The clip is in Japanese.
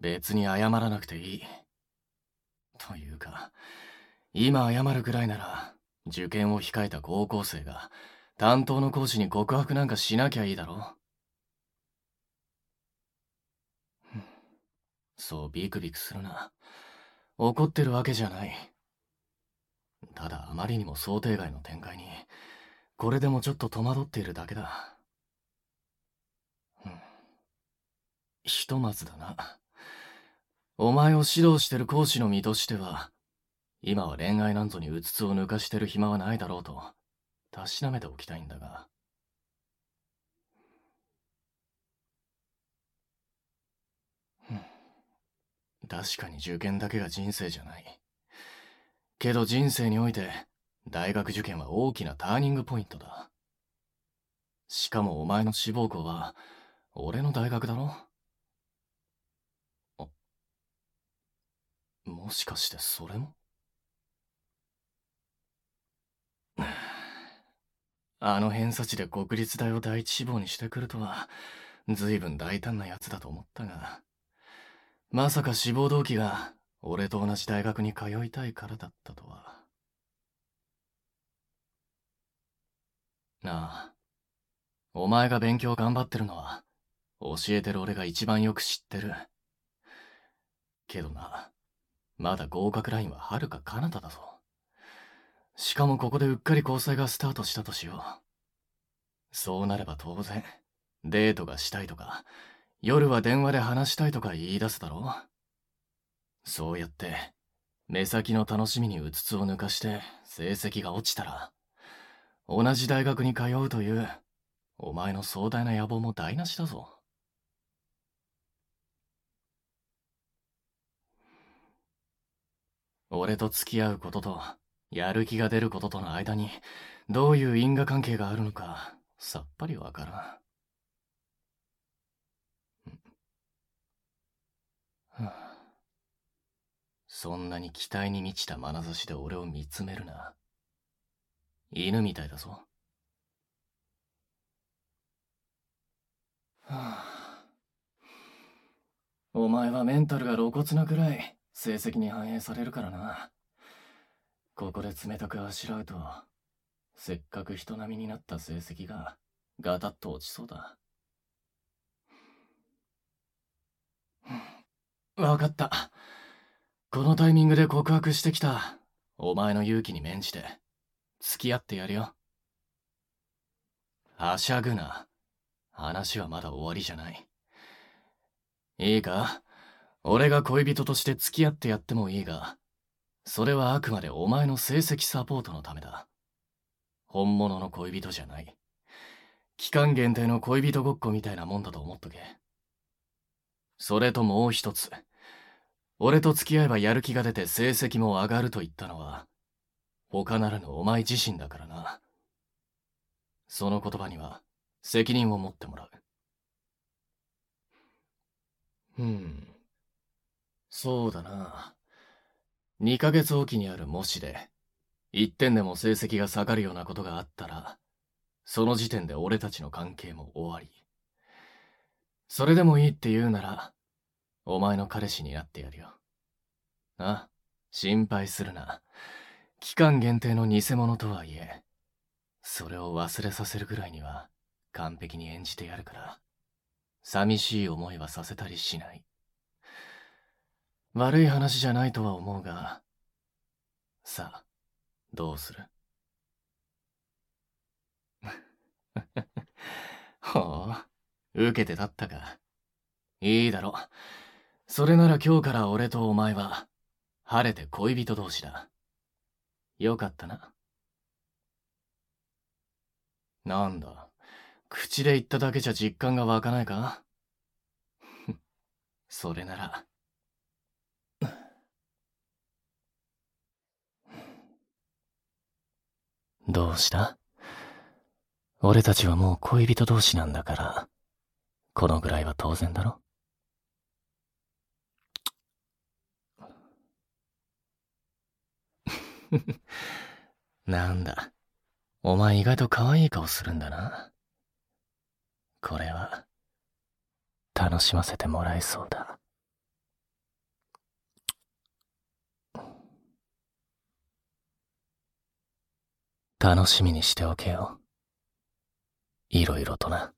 別に謝らなくていい。というか、今謝るくらいなら、受験を控えた高校生が、担当の講師に告白なんかしなきゃいいだろ。そうビクビクするな。怒ってるわけじゃない。ただあまりにも想定外の展開に、これでもちょっと戸惑っているだけだ。ひとまずだな。お前を指導してる講師の身としては、今は恋愛なんぞにうつつを抜かしてる暇はないだろうと、たしなめておきたいんだが。確かに受験だけが人生じゃない。けど人生において、大学受験は大きなターニングポイントだ。しかもお前の志望校は、俺の大学だろ？もしかしてそれも？あの偏差値で国立大を第一志望にしてくるとは、随分大胆なやつだと思ったが、まさか志望動機が俺と同じ大学に通いたいからだったとは。なあ、お前が勉強頑張ってるのは、教えてる俺が一番よく知ってる。けどな、まだ合格ラインは遥か彼方だぞ。しかもここでうっかり交際がスタートしたとしよう。そうなれば当然、デートがしたいとか、夜は電話で話したいとか言い出すだろう。そうやって、目先の楽しみにうつつを抜かして成績が落ちたら、同じ大学に通うという、お前の壮大な野望も台無しだぞ。俺と付き合うことと、やる気が出ることとの間に、どういう因果関係があるのか、さっぱりわからん。はあ、そんなに期待に満ちた眼差しで俺を見つめるな。犬みたいだぞ。はあ、お前はメンタルが露骨なくらい成績に反映されるからな。ここで冷たくあしらうと、せっかく人並みになった成績がガタッと落ちそうだ。わかった。このタイミングで告白してきたお前の勇気に免じて付き合ってやるよ。はしゃぐな。話はまだ終わりじゃない。いいか？俺が恋人として付き合ってやってもいいが、それはあくまでお前の成績サポートのためだ。本物の恋人じゃない。期間限定の恋人ごっこみたいなもんだと思っとけ。それともう一つ。俺と付き合えばやる気が出て成績も上がると言ったのは、他ならぬお前自身だからな。その言葉には責任を持ってもらう。うん。そうだな。2ヶ月おきにある模試で、1点でも成績が下がるようなことがあったら、その時点で俺たちの関係も終わり。それでもいいって言うなら、お前の彼氏になってやるよ。あ、心配するな。期間限定の偽物とはいえ、それを忘れさせるぐらいには完璧に演じてやるから、寂しい思いはさせたりしない。悪い話じゃないとは思うが、さあ、どうする？ほう、受けて立ったか。いいだろ。それなら今日から俺とお前は、晴れて恋人同士だ。よかったな。なんだ、口で言っただけじゃ実感が湧かないか？それなら、どうした？俺たちはもう恋人同士なんだから、このぐらいは当然だろ なんだ。お前意外と可愛い顔するんだな。これは、楽しませてもらえそうだ。楽しみにしておけよ。いろいろとな。